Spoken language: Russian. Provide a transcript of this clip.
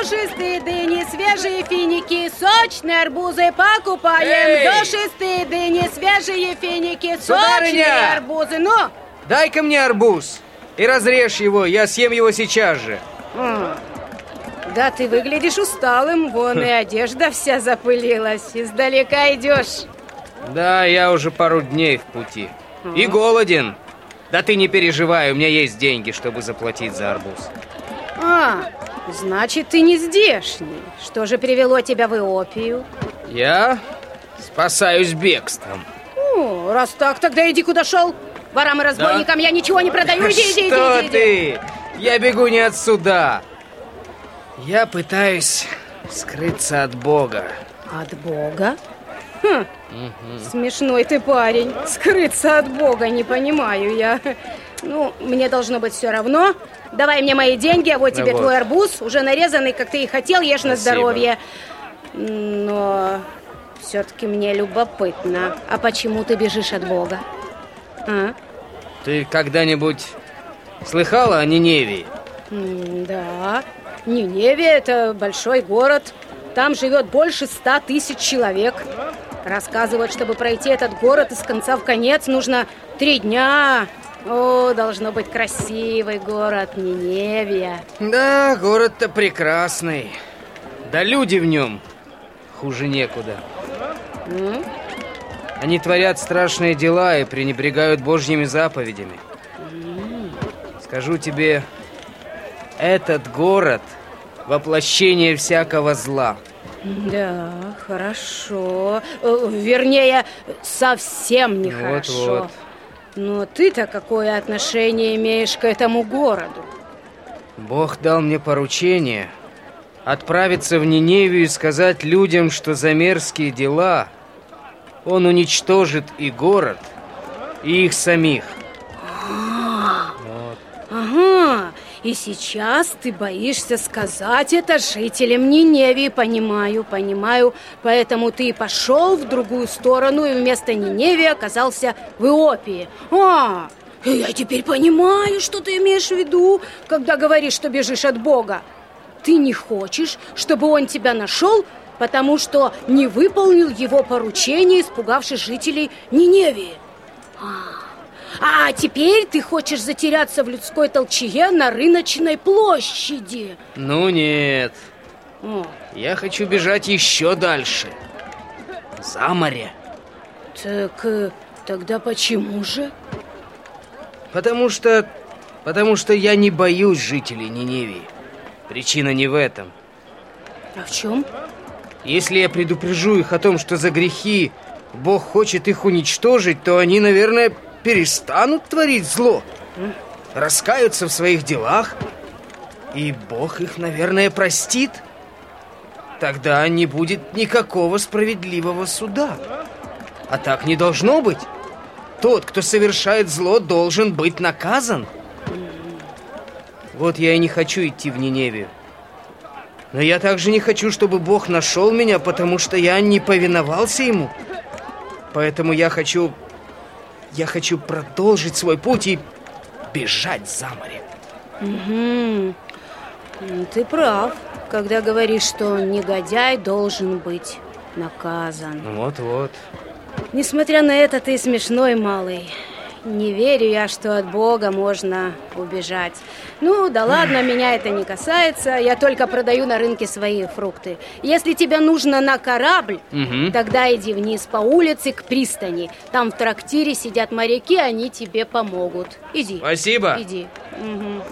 душистые дыни, свежие финики, сочные арбузы покупаем. Эй! Душистые дыни, свежие финики, сочные Сударыня! арбузы. Ну, Дай-ка мне арбуз и разрежь его, я съем его сейчас же. А, да ты выглядишь усталым, вон и одежда вся запылилась. Издалека идешь. Да, я уже пару дней в пути. И голоден. Да ты не переживай, у меня есть деньги, чтобы заплатить за арбуз. А, значит, ты не здешний. Что же привело тебя в Иопию? Я спасаюсь бегством. Ну, раз так, тогда иди куда шел. Ворам и разбойникам я ничего не продаю. Иди, иди, иди, Что иди, иди. ты? Я бегу не отсюда. Я пытаюсь скрыться от Бога. От Бога? Хм, смешной ты парень. Скрыться от Бога, не понимаю я. Ну, мне должно быть все равно. Давай мне мои деньги, а вот тебе вот. твой арбуз, уже нарезанный, как ты и хотел, ешь на Спасибо. здоровье. Но все-таки мне любопытно. А почему ты бежишь от Бога? А? Ты когда-нибудь слыхала о Ниневии? Да. Ниневия – это большой город. Там живет больше ста тысяч человек. Рассказывают, чтобы пройти этот город из конца в конец, нужно три дня. О, должно быть красивый город Ниневия. Да, город-то прекрасный. Да люди в нем хуже некуда. М? Они творят страшные дела и пренебрегают Божьими заповедями. Скажу тебе, этот город – воплощение всякого зла. Да, хорошо. Э, Вернее, совсем Вот-вот. Но ты-то какое отношение имеешь к этому городу? Бог дал мне поручение отправиться в Ниневию и сказать людям, что за мерзкие дела Он уничтожит и город, и их самих. И сейчас ты боишься сказать это жителям Ниневии, понимаю, понимаю. Поэтому ты пошел в другую сторону и вместо Ниневии оказался в Иопии. А, я теперь понимаю, что ты имеешь в виду, когда говоришь, что бежишь от Бога. Ты не хочешь, чтобы он тебя нашел, потому что не выполнил его поручение, испугавшись жителей Ниневии. А теперь ты хочешь затеряться в людской толчее на рыночной площади. Ну нет, О, я хочу бежать еще дальше. За море. так э, тогда почему же? Потому что... Потому что я не боюсь жителей Ниневии. Причина не в этом. А в чем? Если я предупрежу их о том, что за грехи Бог хочет их уничтожить, то они, наверное, перестанут творить зло. Раскаются в своих делах. И Бог их, наверное, простит. Тогда не будет никакого справедливого суда. А так не должно быть. Тот, кто совершает зло, должен быть наказан. Вот я и не хочу идти в Ниневию. Но я также не хочу, чтобы Бог нашел меня, потому что я не повиновался Ему. Поэтому я хочу... Я хочу продолжить свой путь и бежать за море. М, Ты прав, когда говоришь, что негодяй должен быть наказан. Вот-вот. Несмотря на это, ты смешной, малый. Не верю я, что от Бога можно убежать. Ну, да ладно, меня это не касается. Я только продаю на рынке свои фрукты. Если тебе нужно на корабль, Мгм. тогда иди вниз по улице к пристани. Там в трактире сидят моряки, они тебе помогут. Иди. Спасибо. Иди. Мгм.